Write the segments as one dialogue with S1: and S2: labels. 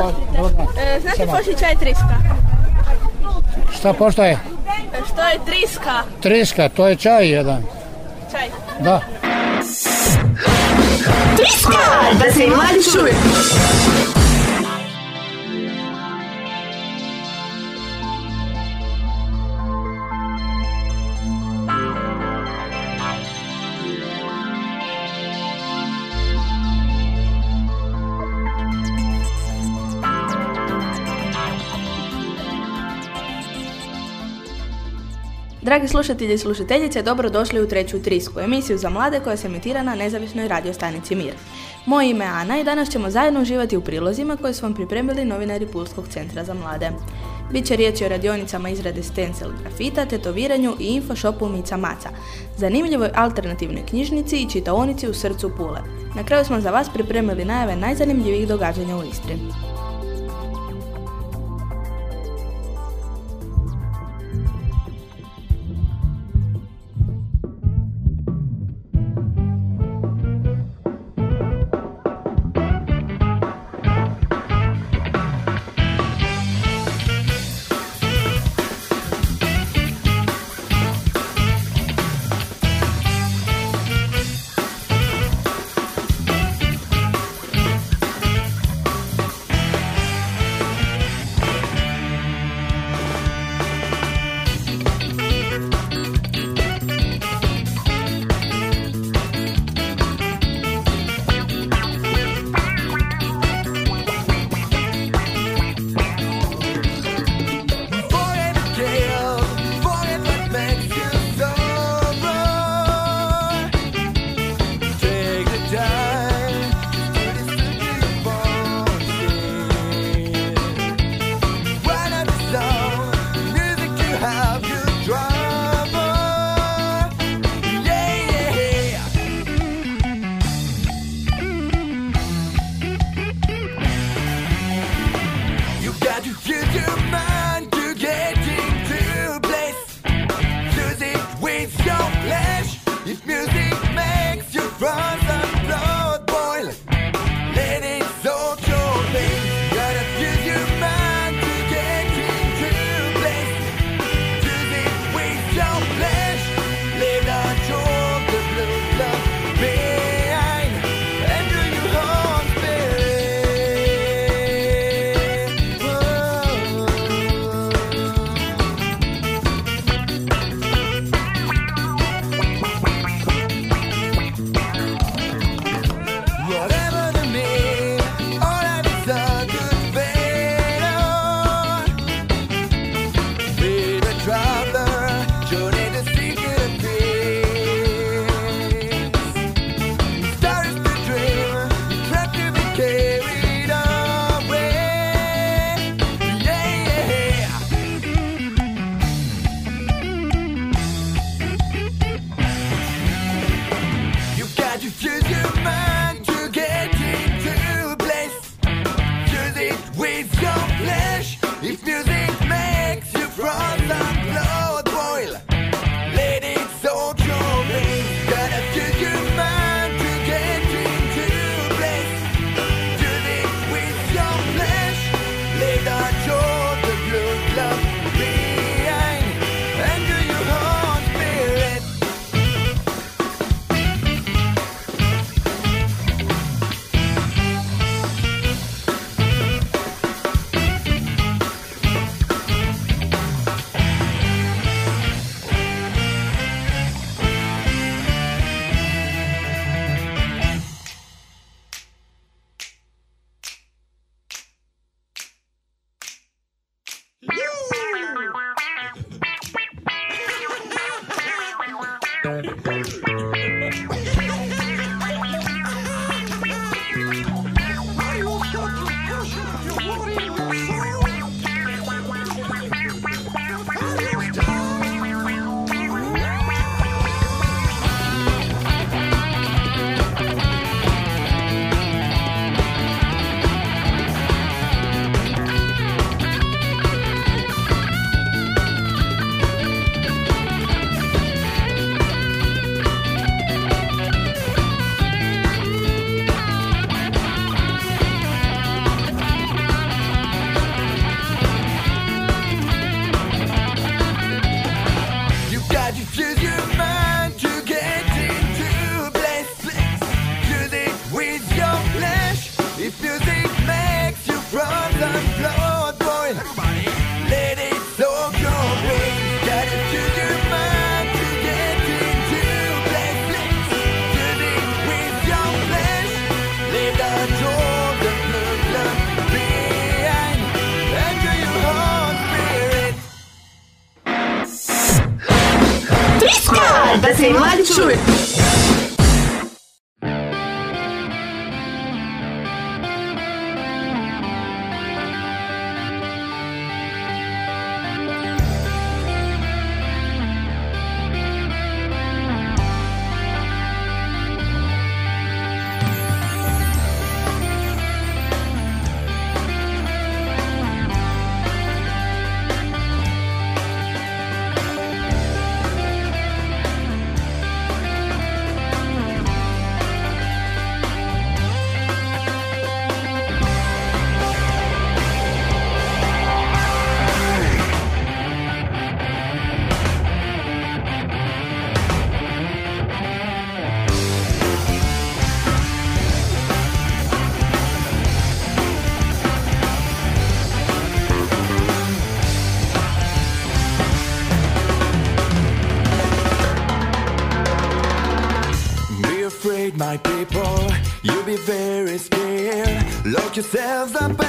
S1: Oprostite. E, znate pošto je čaj triska?
S2: Šta pošta je?
S1: E, što je triska?
S2: Triska, to je čaj jedan.
S1: Čaj.
S2: Da.
S3: Triska! Da se mladi čuje.
S1: Dragi slušatelji i slušateljice, dobro došli u treću Trisku, emisiju za mlade koja se emitira na nezavisnoj radio stanici Mir. Moje ime je Ana i danas ćemo zajedno uživati u prilozima koje su vam pripremili novinari Pulskog centra za mlade. Biće riječi o radionicama izrade stencil grafita, tetoviranju i infoshopu Mica Maca, zanimljivoj alternativnoj knjižnici i čitaonici u srcu Pule. Na kraju smo za vas pripremili najave najzanimljivijih događanja u Istri.
S4: have the best.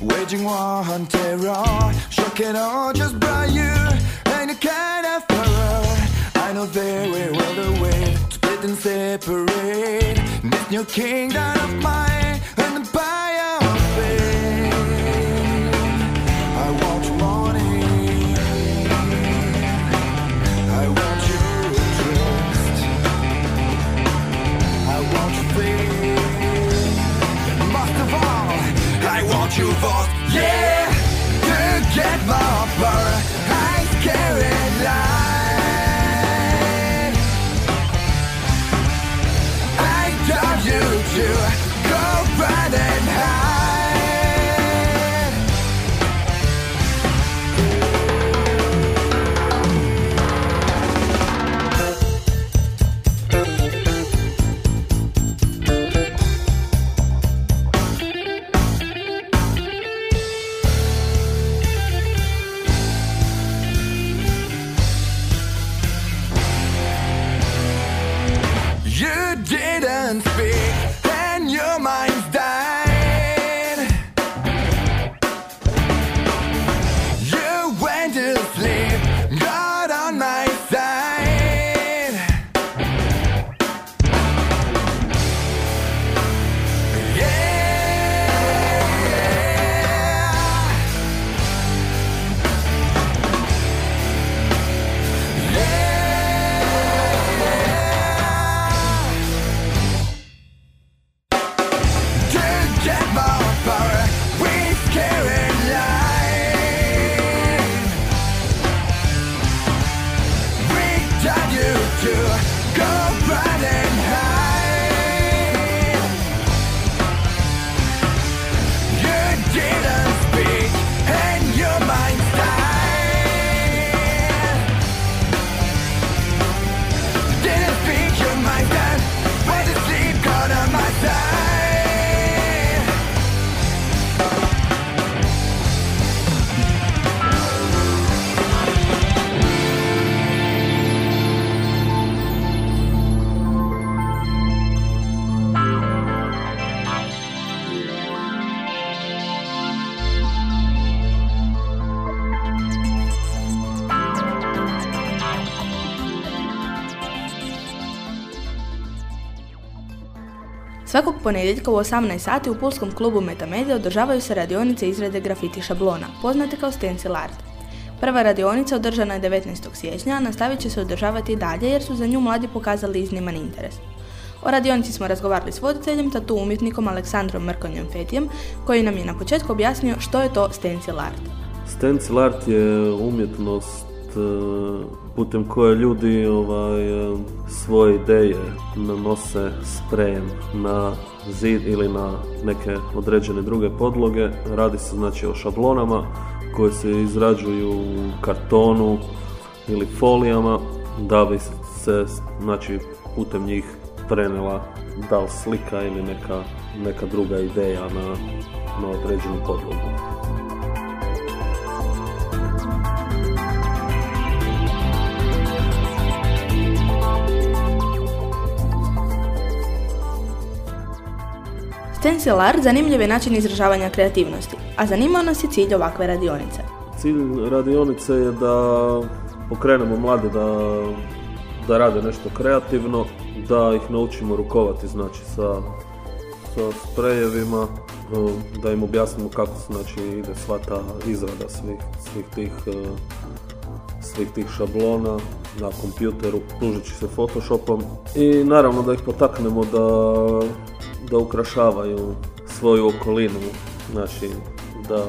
S4: Waging war on terror, shocking all just by you, and a kind of horror. I know very well the way to split and separate this new kingdom of mine and the empire yeah, to get Friday.
S1: Svakog ponedjeljka u 18 sati u Pulskom klubu Metamedia održavaju se radionice izrade grafiti šablona, poznate kao stencil art. Prva radionica održana je 19. siječnja, a nastavit će se održavati i dalje jer su za nju mladi pokazali izniman interes. O radionici smo razgovarali s voditeljem, tatu umjetnikom Aleksandrom Mrkonjom Fetijem, koji nam je na početku objasnio što je to stencil art.
S5: Stencil art je umjetnost e, putem koje ljudi ovaj, e, svoje ideje nanose sprejem na zid ili na neke određene druge podloge. Radi se znači o šablonama koje se izrađuju u kartonu ili folijama da bi se znači putem njih prenela da li slika ili neka, neka druga ideja na, na određenu podlogu.
S1: Stencil art zanimljiv je način izražavanja kreativnosti, a zanimao nas je cilj ovakve radionice.
S5: Cilj radionice je da pokrenemo mlade da, da rade nešto kreativno, da ih naučimo rukovati znači sa, sa sprejevima, da im objasnimo kako znači ide sva ta izrada svih, svih tih svih tih šablona na kompjuteru, služeći se Photoshopom i naravno da ih potaknemo da, da ukrašavaju svoju okolinu, znači da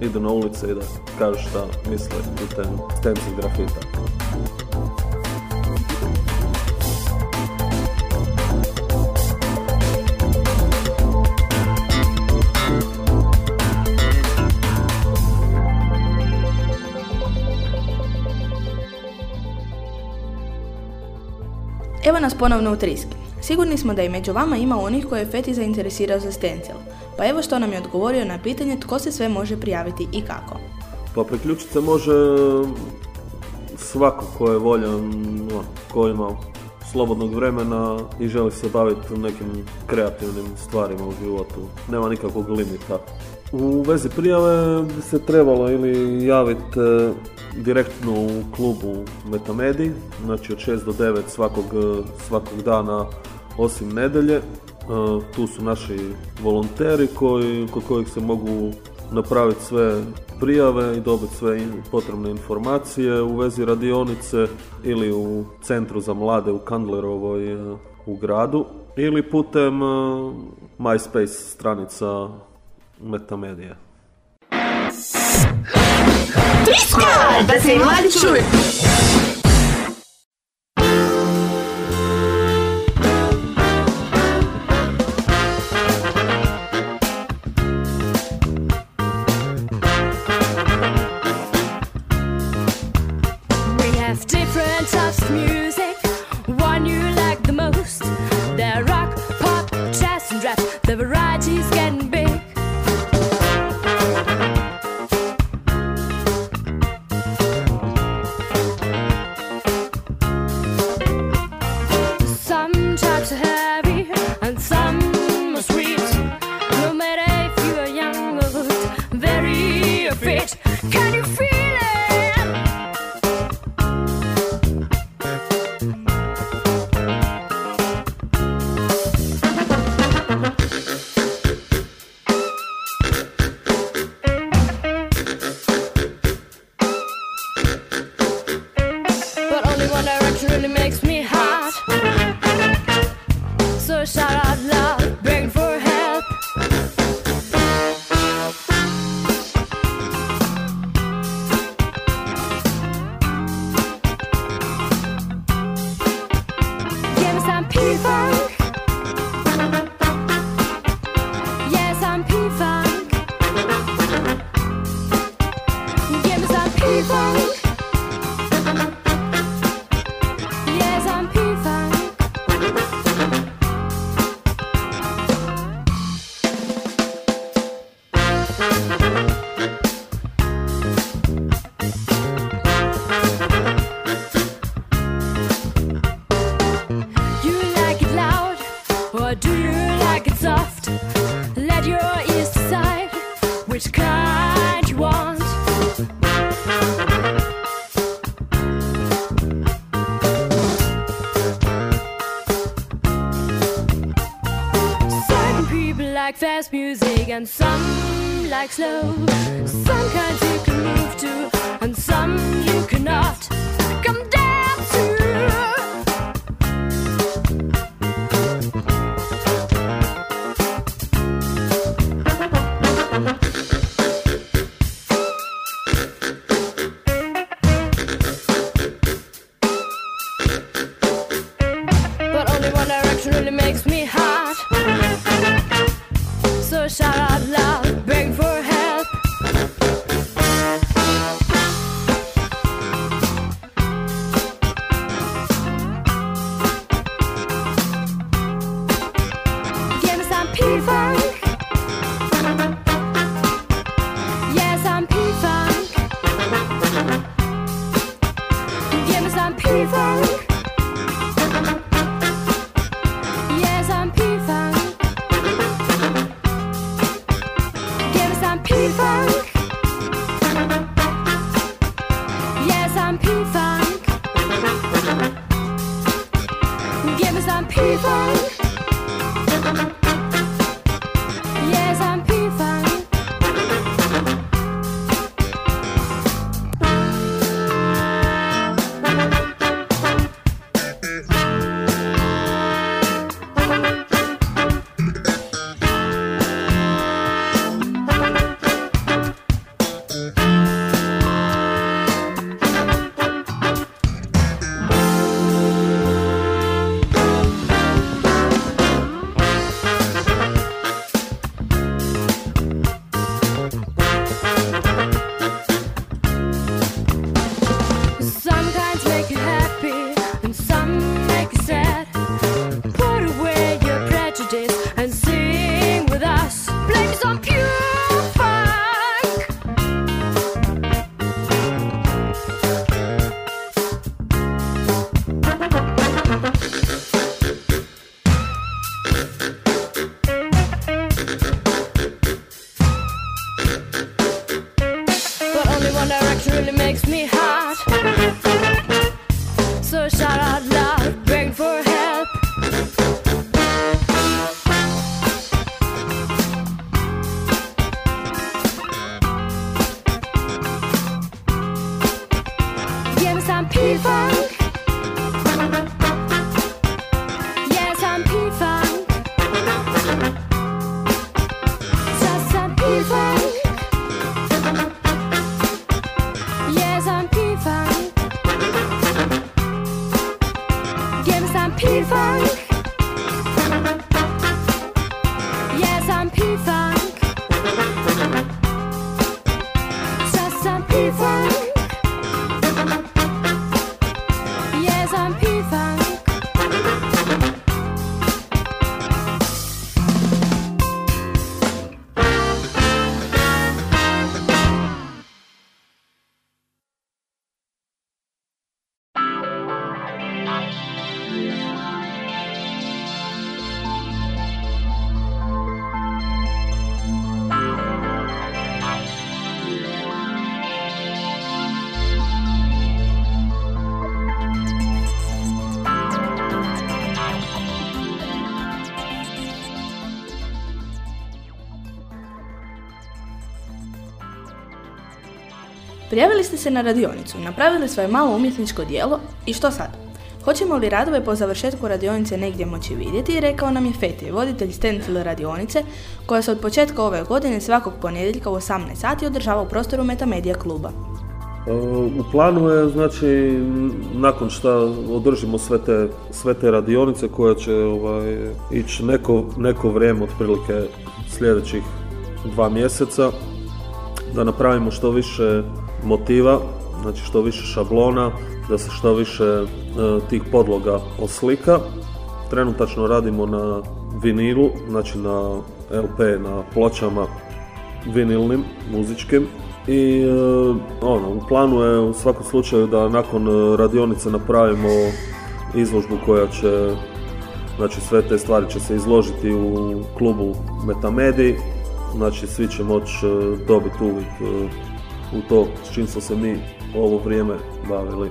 S5: idu na ulice i da kažu šta misle putem stencil grafita.
S1: Evo nas ponovno u Triski. Sigurni smo da i među vama ima onih koje je Feti zainteresirao za stencil. Pa evo što nam je odgovorio na pitanje tko se sve može prijaviti i kako.
S5: Pa priključiti se može svako ko je voljan, ko ima slobodnog vremena i želi se baviti nekim kreativnim stvarima u životu. Nema nikakvog limita. U vezi prijave bi se trebalo ili javiti e, direktno u klubu Metamedi, znači od 6 do 9 svakog, e, svakog dana osim nedelje. E, tu su naši volonteri koji, kod kojih se mogu napraviti sve prijave i dobiti sve potrebne informacije u vezi radionice ili u centru za mlade u Kandlerovoj u gradu ili putem MySpace stranica Metamedija.
S3: Triska! Da se
S6: fast music and some like slow. Some kinds you can move to and some you cannot. Come down
S1: Prijavili ste se na radionicu, napravili svoje malo umjetničko dijelo i što sad? Hoćemo li radove po završetku radionice negdje moći vidjeti, rekao nam je Feti, voditelj Stenfield radionice, koja se od početka ove godine svakog ponedjeljka u 18 sati održava u prostoru Metamedia kluba.
S5: E, U planu je, znači, nakon što održimo sve te, sve te radionice koje će ovaj, ići neko, neko vrijeme, otprilike sljedećih dva mjeseca, da napravimo što više motiva, znači što više šablona, da se što više e, tih podloga oslika. Trenutačno radimo na vinilu, znači na LP, na pločama vinilnim, muzičkim. I e, ono, u planu je u svakom slučaju da nakon e, radionice napravimo izložbu koja će, znači sve te stvari će se izložiti u klubu Metamedi, znači svi će moći e, dobiti uvid u to s čim smo se mi ovo vrijeme bavili.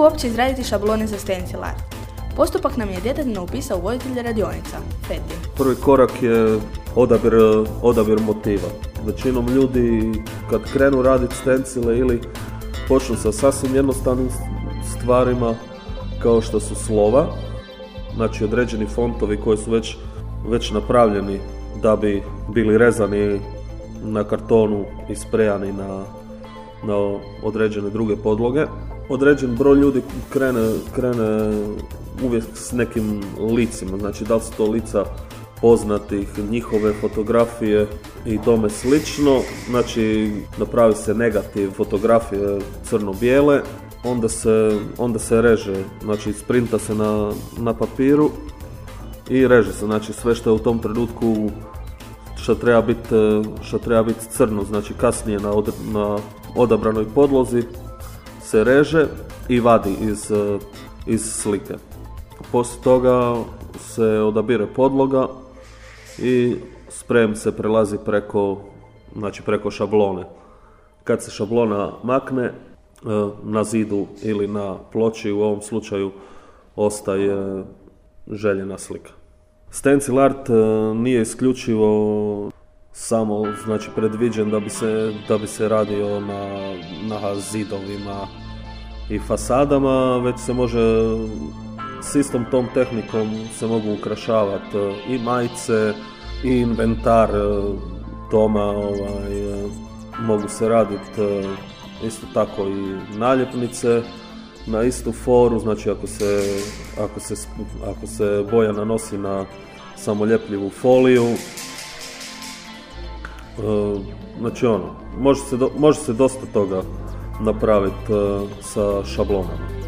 S1: Kako uopće izraditi šablone za stencil art? Postupak nam je detaljno upisao voditelj radionica, Feti.
S5: Prvi korak je odabir, odabir motiva. Većinom ljudi kad krenu raditi stencile ili počnu sa sasvim jednostavnim stvarima kao što su slova, znači određeni fontovi koji su već, već napravljeni da bi bili rezani na kartonu i sprejani na, na određene druge podloge. Određen broj ljudi krene, krene uvijek s nekim licima, znači da li su to lica poznatih, njihove fotografije i tome slično. Znači, napravi se negativ fotografije crno-bijele, onda se, onda se reže, znači sprinta se na, na papiru i reže se, znači sve što je u tom trenutku što treba biti biti crno, znači kasnije na, od, na odabranoj podlozi se reže i vadi iz, iz slike. Poslije toga se odabire podloga i sprem se prelazi preko, znači preko šablone. Kad se šablona makne, e, na zidu ili na ploči u ovom slučaju ostaje željena slika. Stencil art e, nije isključivo samo znači predviđen da bi se, da bi se radio na, na zidovima i fasadama, već se može s istom tom tehnikom se mogu ukrašavati e, i majice i inventar e, doma ovaj, e, mogu se raditi isto tako i naljepnice na istu foru, znači ako se, ako se, ako se boja nanosi na samoljepljivu foliju, znači ono, može se, može se dosta toga napraviti sa šablonama.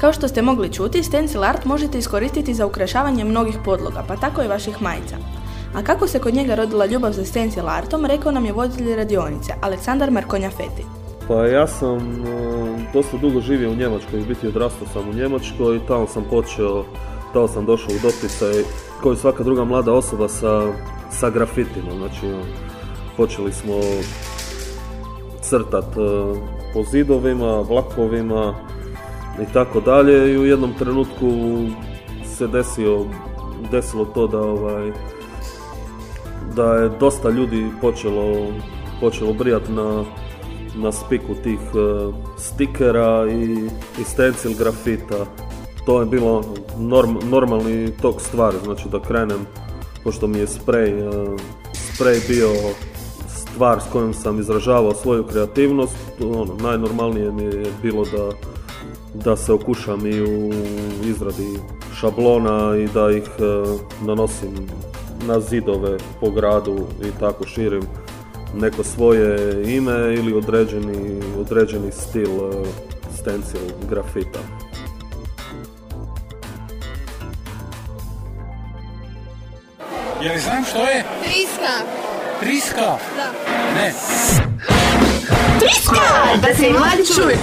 S1: Kao što ste mogli čuti, stencil art možete iskoristiti za ukrašavanje mnogih podloga, pa tako i vaših majica. A kako se kod njega rodila ljubav za stencil artom, rekao nam je voditelj radionice, Aleksandar Markonja Feti.
S5: Pa ja sam e, dosta dugo živio u Njemačkoj, biti odrastao sam u Njemačkoj i tamo sam počeo, tamo sam došao u doticaj kao svaka druga mlada osoba sa, sa grafitima. Znači, ono, počeli smo crtat e, po zidovima, vlakovima, i tako dalje i u jednom trenutku se desio, desilo to da ovaj da je dosta ljudi počelo, počelo brijati na, na spiku tih uh, stikera i, i stencil grafita. To je bilo norm, normalni tok stvari, znači da krenem, pošto mi je sprej, uh, sprej bio stvar s kojom sam izražavao svoju kreativnost, ono, najnormalnije mi je bilo da da se okušam i u izradi šablona i da ih e, nanosim na zidove po gradu i tako širim neko svoje ime ili određeni, određeni stil e, stencil grafita.
S2: Je li znam što je?
S3: Triska.
S2: Triska?
S3: Da.
S2: Ne.
S3: Triska! Da se i mladi čuju.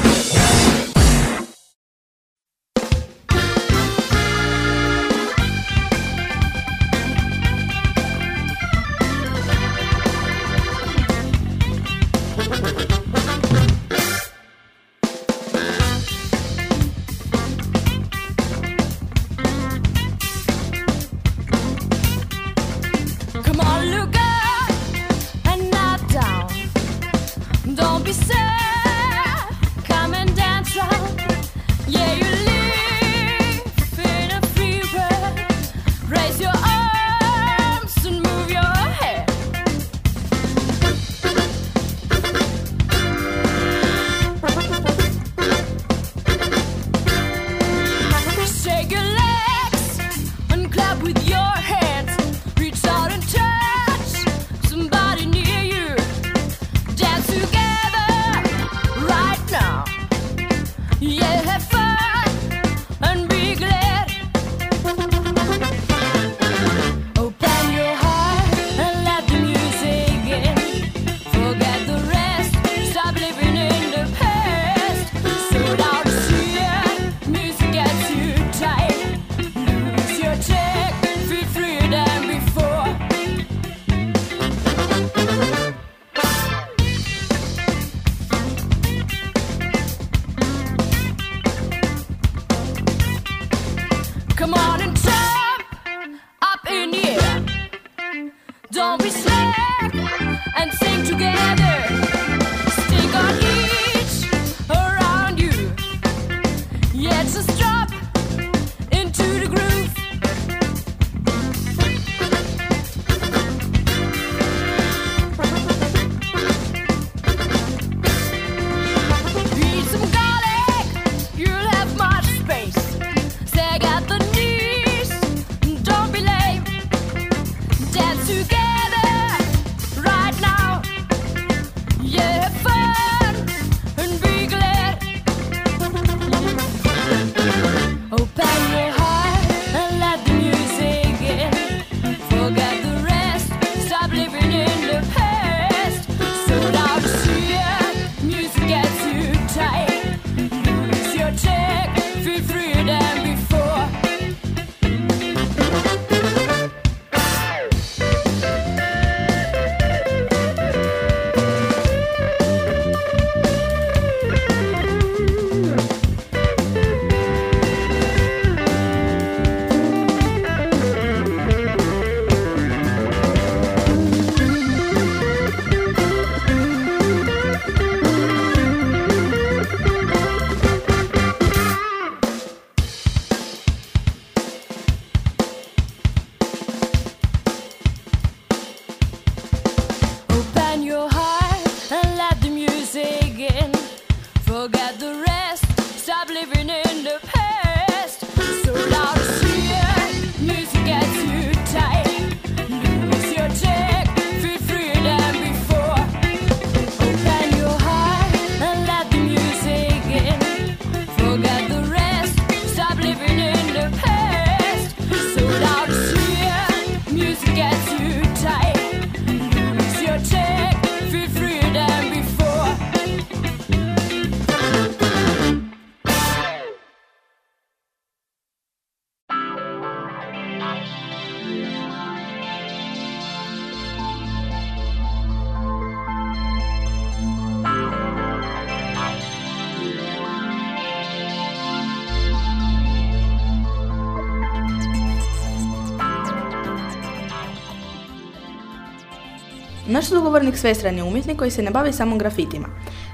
S1: Naš sugovornik svestran je umjetnik koji se ne bavi samo grafitima.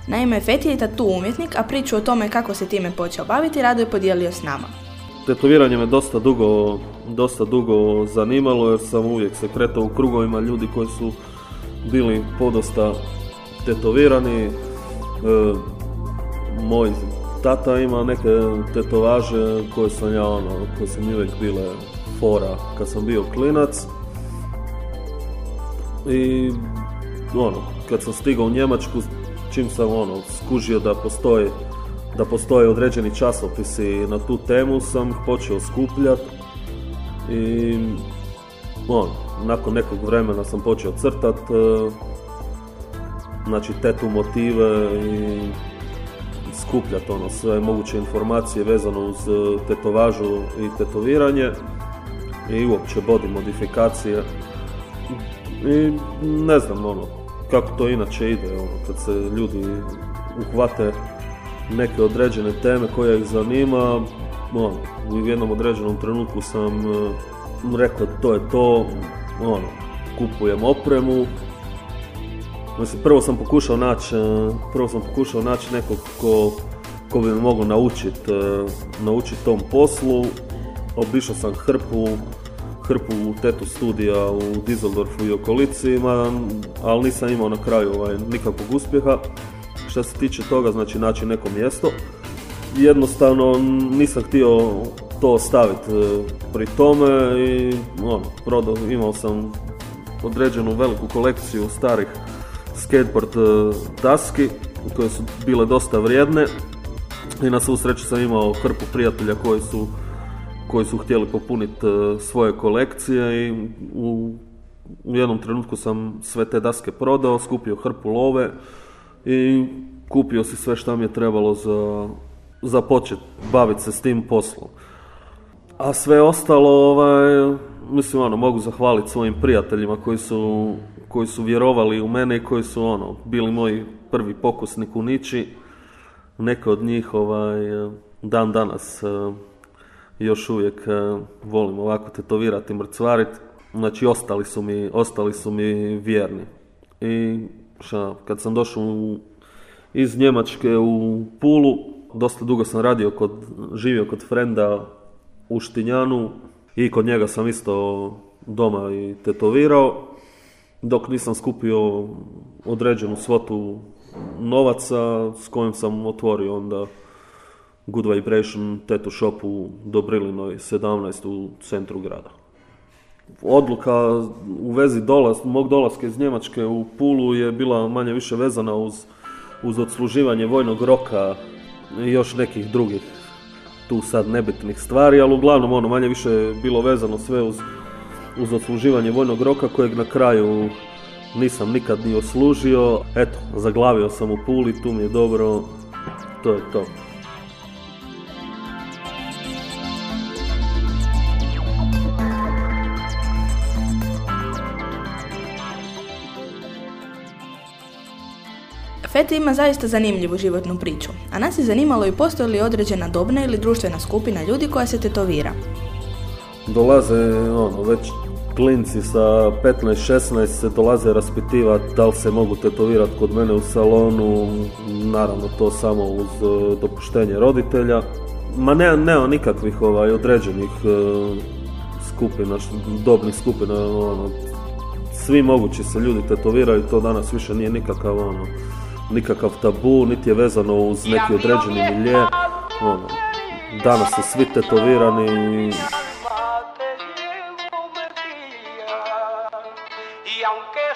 S1: Naime, Feti je tatu umjetnik, a priču o tome kako se time počeo baviti rado je podijelio s nama.
S5: Tetoviranje me dosta dugo, dosta dugo zanimalo jer sam uvijek se kretao u krugovima ljudi koji su bili podosta tetovirani. E, moj tata ima neke tetovaže koje sam ja ono, koje su mi uvijek bile fora kad sam bio klinac. I ono, kad sam stigao u Njemačku, čim sam ono, skužio da postoji da postoje određeni časopisi na tu temu sam počeo skupljati i ono, nakon nekog vremena sam počeo crtat e, znači tetu motive i skupljati ono sve moguće informacije vezano uz e, tetovažu i tetoviranje i uopće body modifikacije i ne znam ono kako to inače ide ono kad se ljudi uhvate neke određene teme koja ih zanima ono, u jednom određenom trenutku sam e, rekao to je to ono, kupujem opremu. Mislim, prvo sam pokušao naći e, prvo sam pokušao naći nekog ko, ko bi me mogao naučiti naučit tom poslu. Obišao sam hrpu hrpu tetu studija u Düsseldorfu i okolici, ma, ali nisam imao na kraju ovaj, nikakvog uspjeha. Što se tiče toga, znači naći neko mjesto. Jednostavno nisam htio to ostaviti e, pri tome i ono, prodao, imao sam određenu veliku kolekciju starih skateboard e, daski koje su bile dosta vrijedne i na svu sreću sam imao hrpu prijatelja koji su koji su htjeli popuniti e, svoje kolekcije i u, u jednom trenutku sam sve te daske prodao, skupio hrpu love i kupio si sve što mi je trebalo za, za počet baviti se s tim poslom. A sve ostalo, ovaj, mislim, ono, mogu zahvaliti svojim prijateljima koji su, koji su vjerovali u mene i koji su, ono, bili moji prvi pokusni kunići. Neke od njih, ovaj, dan danas eh, još uvijek e, volim ovako tetovirati, mrcvariti. Znači, ostali su mi, ostali su mi vjerni. I šta, kad sam došao iz Njemačke u Pulu, dosta dugo sam radio kod, živio kod frenda u Štinjanu i kod njega sam isto doma i tetovirao dok nisam skupio određenu svotu novaca s kojim sam otvorio onda Good Vibration Tattoo Shop u Dobrilinoj 17 u centru grada. Odluka u vezi dolaz, mog dolaska iz Njemačke u Pulu je bila manje više vezana uz, uz odsluživanje vojnog roka i još nekih drugih tu sad nebitnih stvari, ali uglavnom ono manje više je bilo vezano sve uz, uz odsluživanje vojnog roka kojeg na kraju nisam nikad ni oslužio. Eto, zaglavio sam u Puli, tu mi je dobro, to je to.
S1: Feti ima zaista zanimljivu životnu priču, a nas je zanimalo i postoji li određena dobna ili društvena skupina ljudi koja se tetovira.
S5: Dolaze ono, već klinci sa 15-16 se dolaze raspitivati da li se mogu tetovirati kod mene u salonu, naravno to samo uz e, dopuštenje roditelja. Ma ne, nema nikakvih ovaj, određenih e, skupina, dobnih skupina, ono, svi mogući se ljudi tetoviraju, to danas više nije nikakav ono, nikakav tabu, niti je vezano uz neki određeni milje. Ono, danas su svi tetovirani i
S7: Y aunque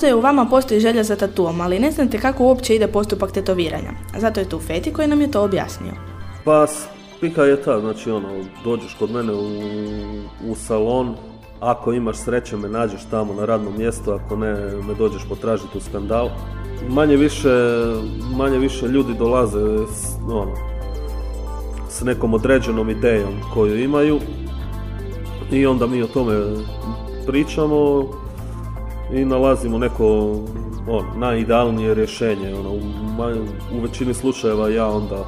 S1: Možda je u vama postoji želja za tatuom, ali ne znate kako uopće ide postupak tetoviranja. Zato je tu Feti koji nam je to objasnio.
S5: Pa spika je ta, znači ono, dođeš kod mene u, u salon, ako imaš sreće me nađeš tamo na radnom mjestu, ako ne me dođeš potražiti u skandal. Manje više, manje više ljudi dolaze s, ono, s nekom određenom idejom koju imaju i onda mi o tome pričamo i nalazimo neko ono, najidealnije rješenje. Ono, u, u većini slučajeva ja onda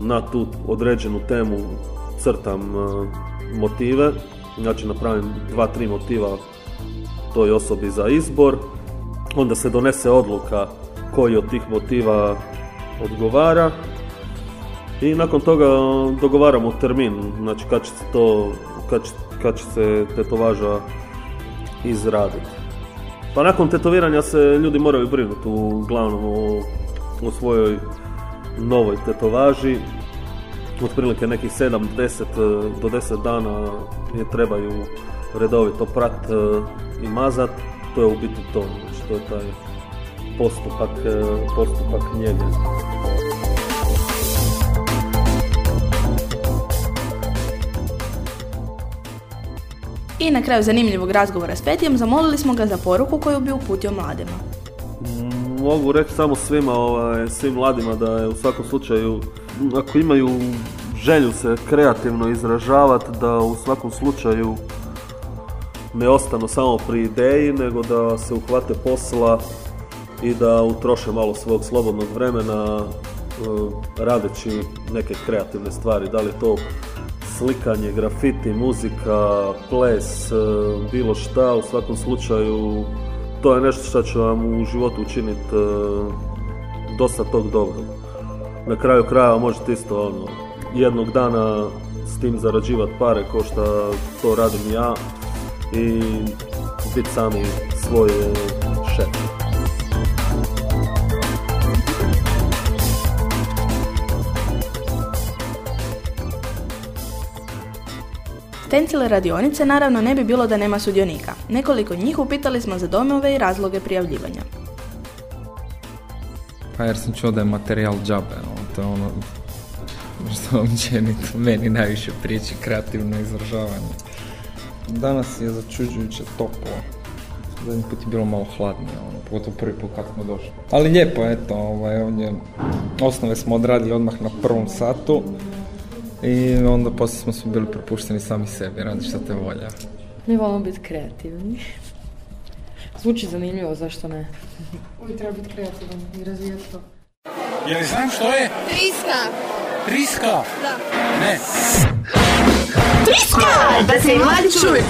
S5: na tu određenu temu crtam e, motive, znači napravim dva, tri motiva toj osobi za izbor, onda se donese odluka koji od tih motiva odgovara i nakon toga dogovaramo termin, znači kad će se to, kad će, kad će se tetovaža izraditi. Pa nakon tetoviranja se ljudi moraju brinuti uglavnom o, o svojoj novoj tetovaži. Otprilike nekih 7, 10 e, do 10 dana je trebaju redovito prat e, i mazat. To je u biti to, znači to je taj postupak, e, postupak njege.
S1: I na kraju zanimljivog razgovora s Fetijem zamolili smo ga za poruku koju bi uputio mladima.
S5: Mogu reći samo svima, ovaj, svim mladima da je u svakom slučaju, ako imaju želju se kreativno izražavati, da u svakom slučaju ne ostanu samo pri ideji, nego da se uhvate posla i da utroše malo svog slobodnog vremena eh, radeći neke kreativne stvari. Da li to slikanje, grafiti, muzika, ples, eh, bilo šta, u svakom slučaju to je nešto što će vam u životu učiniti eh, dosta tog dobrog. Na kraju krajeva možete isto ono, jednog dana s tim zarađivati pare ko što to radim ja i biti sami svoj šef.
S1: Stencile radionice naravno ne bi bilo da nema sudionika. Nekoliko njih upitali smo za domove i razloge prijavljivanja.
S8: Pa jer sam čuo da je materijal džabe, to je ono što općenito meni najviše priječi kreativno izražavanje. Danas je začuđujuće toplo. Zadnji put je bilo malo hladnije, ono, pogotovo prvi put kad smo došli. Ali lijepo, eto, ovaj, ovdje osnove smo odradili odmah na prvom satu i onda poslije smo svi bili prepušteni sami sebi, radi šta te volja.
S9: Mi volimo biti kreativni. Zvuči zanimljivo, zašto ne? Uvijek treba biti kreativan i razvijati to.
S2: Je li znam što je?
S3: Triska.
S2: Triska? Da. Ne.
S3: Triska! Da se i mladi čuju.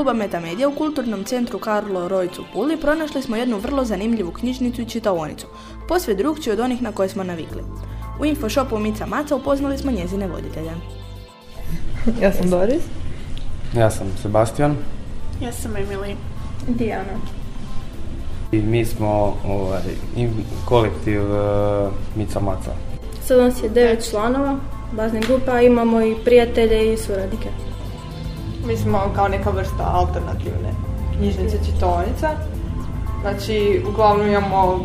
S1: Kluba Metamedija u kulturnom centru Karlo Rojc u Puli pronašli smo jednu vrlo zanimljivu knjižnicu i čitaonicu, posve drugčiju od onih na koje smo navikli. U infoshopu Mica Maca upoznali smo njezine voditelje.
S9: Ja sam Doris.
S10: Ja sam Sebastian
S3: Ja sam Emily.
S9: Dijana.
S10: i mi smo ovaj, kolektiv uh, Mica Maca.
S11: Sad nas je devet članova bazne grupe, a imamo i prijatelje i suradnike.
S12: Mi smo kao neka vrsta alternativne knjižnice čitaonice. Znači, uglavnom imamo e,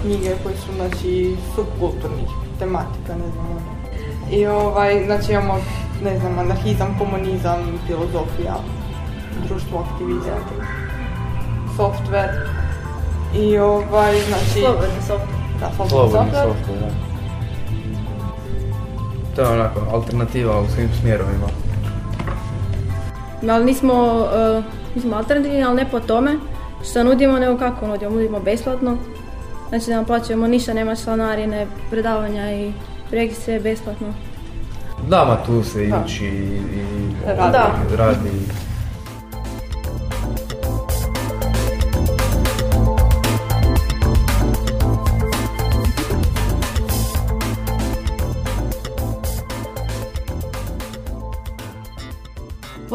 S12: knjige koje su znači, subkulturnih tematika, ne znam. ono. I ovaj, znači imamo, ne znam, anarhizam, komunizam, filozofija, društvo aktivizam, software. I ovaj, znači...
S11: Slobodni software.
S12: Da, slobodni
S10: Slobodni
S12: software.
S10: software, da.
S13: To je onako alternativa u svim smjerovima.
S11: Ali nismo, e, nismo alternativni, ali ne po tome što nudimo, nego kako nudimo. Nudimo besplatno. Znači ne naplaćujemo ništa, nema članarine, predavanja i projekti sve je besplatno.
S13: Da, ma tu se
S12: Da.
S13: uči i, i
S12: Radi.
S11: Da.
S13: radi.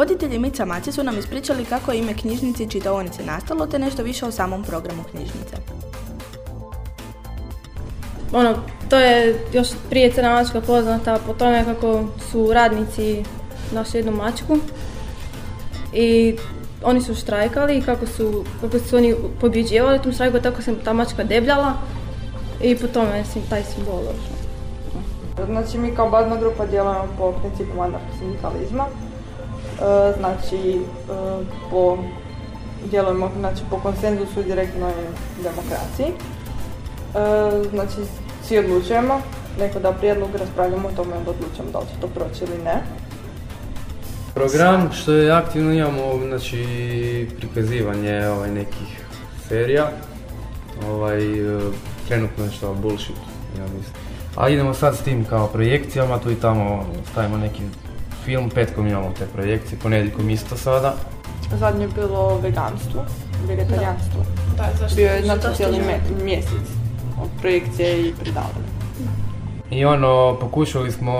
S1: Voditelji Mica Maci su nam ispričali kako je ime knjižnice i čitaonice nastalo, te nešto više o samom programu knjižnice.
S11: Ono, to je još prije Crna mačka poznata po tome kako su radnici našli jednu mačku i oni su štrajkali i kako su, kako su oni pobjeđivali tom štrajku, tako se ta mačka debljala i po tome je taj simbol došao.
S12: Znači mi kao bazna grupa djelujemo po principu anarcho-sindikalizma. E, znači e, po, djelujemo znači, po konsenzusu i direktnoj demokraciji. E, znači svi odlučujemo, neko da prijedlog, raspravljamo o tome, odlučujemo da li će to proći ili ne.
S13: Program što je aktivno imamo znači prikazivanje ovaj, nekih serija. Ovaj, e, trenutno je što bullshit, ja mislim. A idemo sad s tim kao projekcijama, tu i tamo stavimo neki film, petkom imamo te projekcije, ponedjeljkom isto sada.
S12: Zadnje je bilo veganstvo, vegetarijanstvo.
S3: Da, zašto?
S12: Bio je znači cijeli me- mjesec od projekcije i predavanja.
S13: I ono, pokušali smo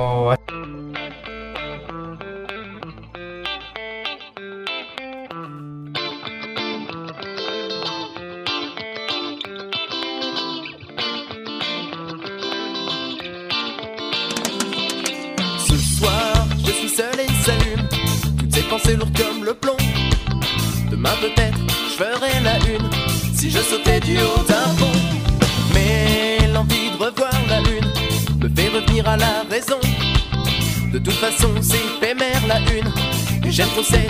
S4: 100%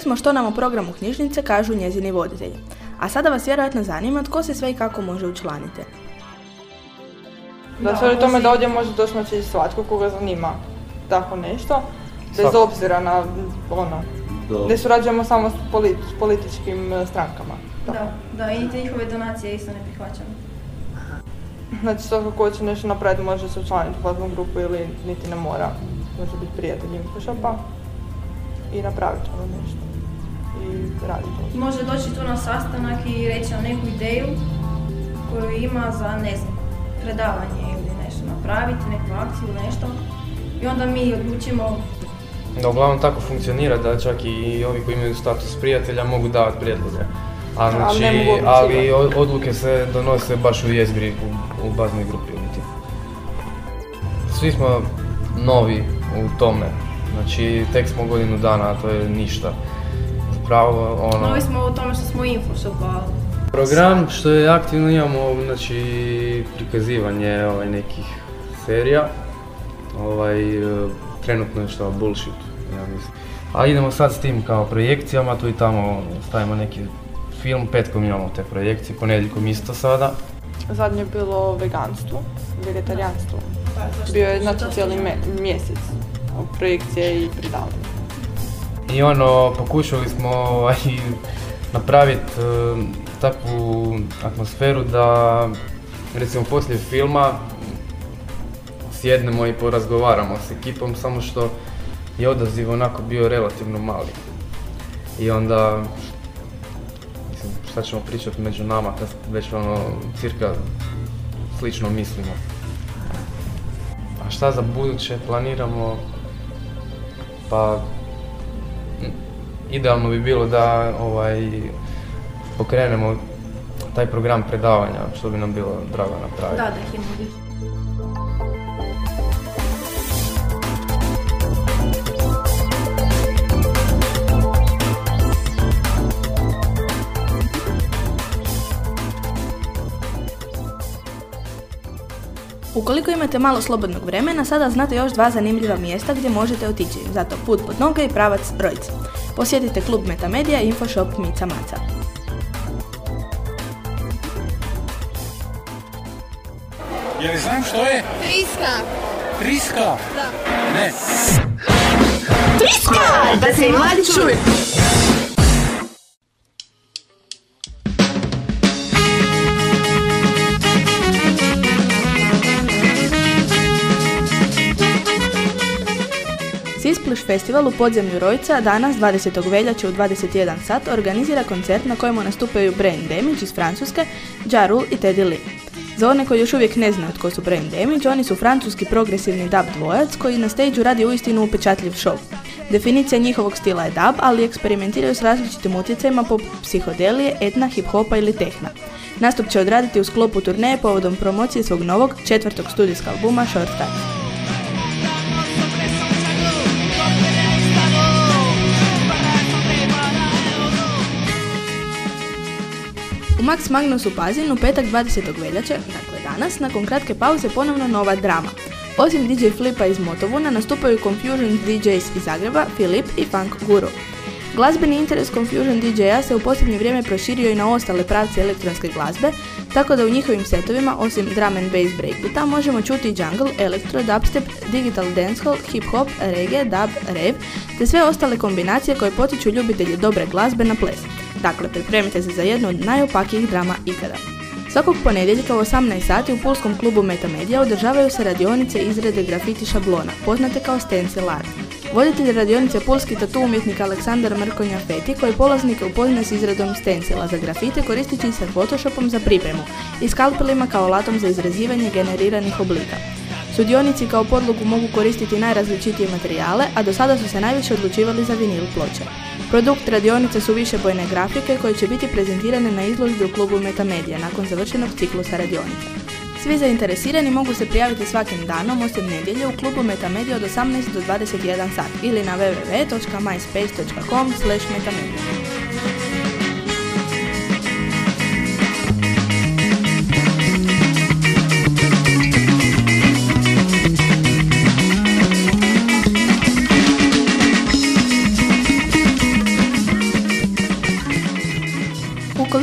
S1: Čuli smo što nam o programu knjižnice kažu njezini voditelji. A sada vas vjerojatno zanima tko se sve i kako može učlaniti.
S12: Da, sve tome da ovdje može doći znači svatko koga zanima tako nešto, bez obzira na ono,
S5: Da.
S12: ne surađujemo samo s, polit- s političkim e, strankama.
S11: Da, da, i te njihove donacije isto ne prihvaćamo.
S12: Znači svako ko će nešto napraviti može se učlaniti u platnu grupu ili niti ne mora. Može biti prijatelj Infoshopa i napraviti ono nešto. I raditi.
S11: Može doći tu na sastanak i reći nam neku ideju koju ima za, ne znam, predavanje ili nešto napraviti, neku akciju ili nešto. I onda mi odlučimo
S13: Da, uglavnom tako funkcionira da čak i ovi koji imaju status prijatelja mogu davati prijedloge. A
S12: Ali
S13: znači, ali o- odluke se donose baš u jezgri, u, u baznoj grupi. u biti. Svi smo novi u tome. Znači, tek smo godinu dana, a to je ništa. Zapravo, ono...
S11: Novi smo u tome što smo infoshop, ali
S13: Program što je aktivno imamo znači prikazivanje ovaj, nekih serija. Ovaj, e, trenutno je što bullshit, ja mislim. A idemo sad s tim kao projekcijama, tu i tamo stavimo neki film, petkom imamo te projekcije, ponedjeljkom isto sada.
S12: Zadnje je bilo veganstvo, vegetarijanstvo. Bio je znači cijeli mjesec projekcije i predavanja.
S13: I ono, pokušali smo ovaj, napraviti takvu atmosferu da, recimo poslije filma, sjednemo i porazgovaramo s ekipom, samo što je odaziv onako bio relativno mali. I onda, mislim, šta ćemo pričati među nama kad već ono, cirka slično mislimo. A šta za buduće planiramo? Pa, idealno bi bilo da ovaj, pokrenemo taj program predavanja, što bi nam bilo drago napraviti.
S11: da, da ih ima.
S1: Ukoliko imate malo slobodnog vremena, sada znate još dva zanimljiva mjesta gdje možete otići. Zato put pod noge i pravac Rojc. Posjetite klub Metamedia i Infoshop Mica Maca.
S2: Je li znam što je?
S3: Triska.
S2: Triska?
S3: Da.
S2: Ne.
S3: Triska! Da se i mladi čuju.
S1: Festival u podzemlju Rojca danas 20. veljače u 21 sat organizira koncert na kojemu nastupaju Brain Damage iz Francuske, Ja Rule i Teddy Lee. Za one koji još uvijek ne znaju tko su Brain Damage, oni su francuski progresivni dub dvojac koji na stage radi uistinu upečatljiv show. Definicija njihovog stila je dub, ali eksperimentiraju s različitim utjecajima poput psihodelije, etna, hip-hopa ili tehna. Nastup će odraditi u sklopu turneje povodom promocije svog novog četvrtog studijskog albuma Short Time. U Max Magnus u Pazinu, petak 20. veljače, dakle danas, nakon kratke pauze ponovno nova drama. Osim DJ Flipa iz Motovuna, nastupaju Confusion DJs iz Zagreba, Filip i Funk Guru. Glazbeni interes Confusion DJ-a se u posljednje vrijeme proširio i na ostale pravce elektronske glazbe, tako da u njihovim setovima, osim drum and bass breakbeata, možemo čuti jungle, elektro, dubstep, digital dancehall, hip-hop, reggae, dub, rave, te sve ostale kombinacije koje potiču ljubitelje dobre glazbe na ples. Dakle, pripremite se za jednu od najopakijih drama ikada. Svakog ponedjeljka u 18 sati u Pulskom klubu Metamedia održavaju se radionice izrade grafiti šablona, poznate kao stencil art. Voditelj radionice pulski tatu umjetnik Aleksandar Mrkonja Feti koji polaznike upoznaje s izradom stencila za grafite koristeći se Photoshopom za pripremu i skalpelima kao alatom za izrazivanje generiranih oblika. Sudionici kao podlogu mogu koristiti najrazličitije materijale, a do sada su se najviše odlučivali za vinil ploče. Produkt radionice su višebojne grafike koje će biti prezentirane na izložbi u klubu Metamedia nakon završenog ciklusa radionica. Svi zainteresirani mogu se prijaviti svakim danom osim nedjelje u klubu Metamedia od 18 do 21 sat ili na www.myspace.com metamedia.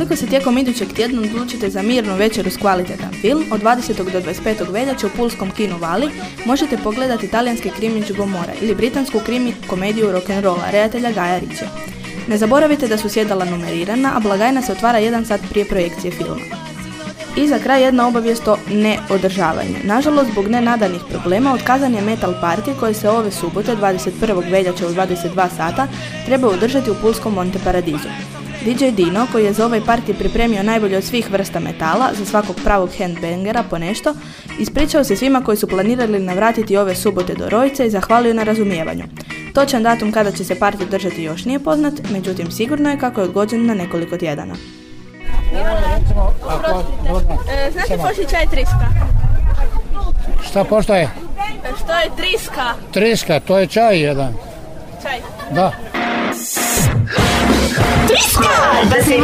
S1: Ukoliko se tijekom idućeg tjedna odlučite za mirnu večeru s kvalitetan film, od 20. do 25. veljače u Pulskom kinu Vali možete pogledati talijanski krimi Gomora ili britansku krimi komediju rock'n'rolla redatelja Gaja Riće. Ne zaboravite da su sjedala numerirana, a blagajna se otvara jedan sat prije projekcije filma. I za kraj jedna obavijest o neodržavanju. Nažalost, zbog nenadanih problema otkazan je Metal Party koji se ove subote 21. veljače u 22 sata treba održati u Pulskom Monte Paradizu. DJ Dino, koji je za ovaj parti pripremio najbolje od svih vrsta metala, za svakog pravog handbangera po nešto, ispričao se svima koji su planirali navratiti ove subote do Rojce i zahvalio na razumijevanju. Točan datum kada će se parti održati još nije poznat, međutim sigurno je kako je odgođen na nekoliko tjedana.
S11: E, znate pošto čaj triska?
S14: Šta pošto je?
S11: Što je triska?
S14: Triska, to je čaj jedan.
S11: Čaj.
S14: Da.
S3: Triska! Da se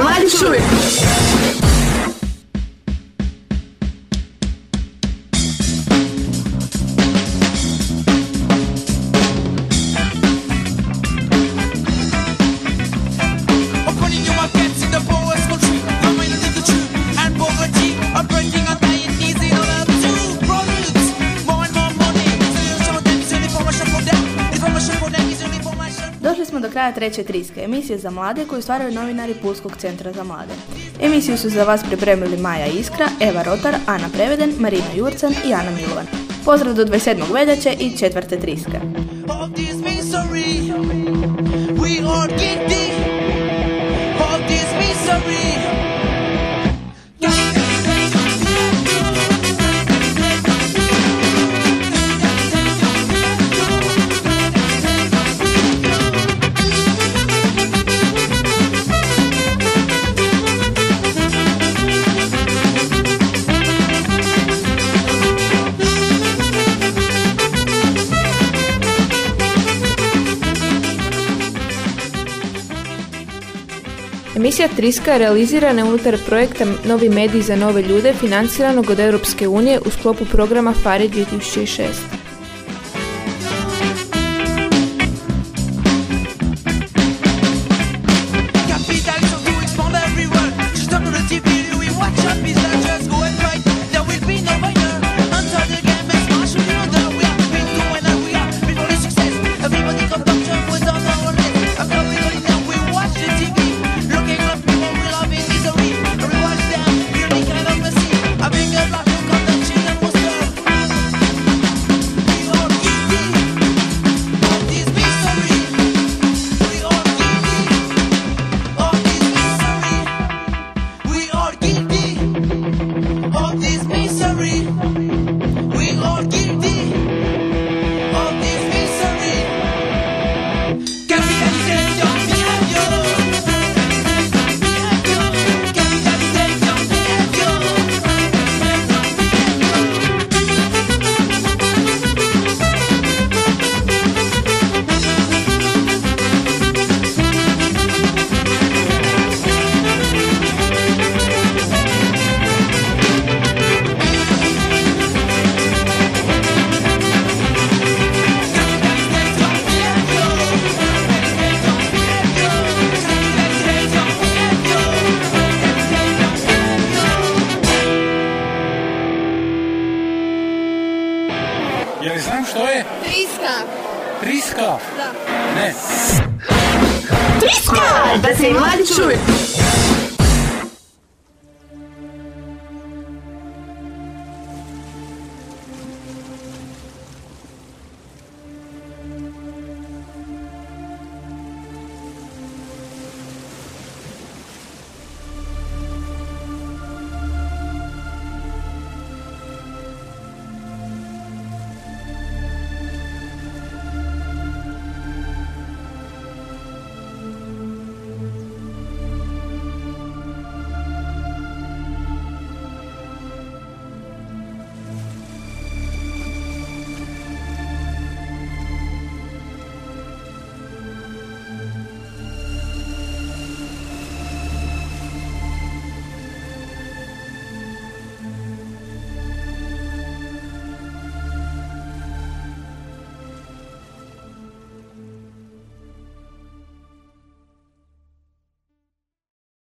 S1: kraja treće triske, emisije za mlade koju stvaraju novinari Pulskog centra za mlade. Emisiju su za vas pripremili Maja Iskra, Eva Rotar, Ana Preveden, Marina Jurcan i Ana Milovan. Pozdrav do 27. veljače i četvrte triske.
S15: Emisija Triska je realizirana unutar projekta Novi mediji za nove ljude financiranog od Europske unije u sklopu programa FARI 2006.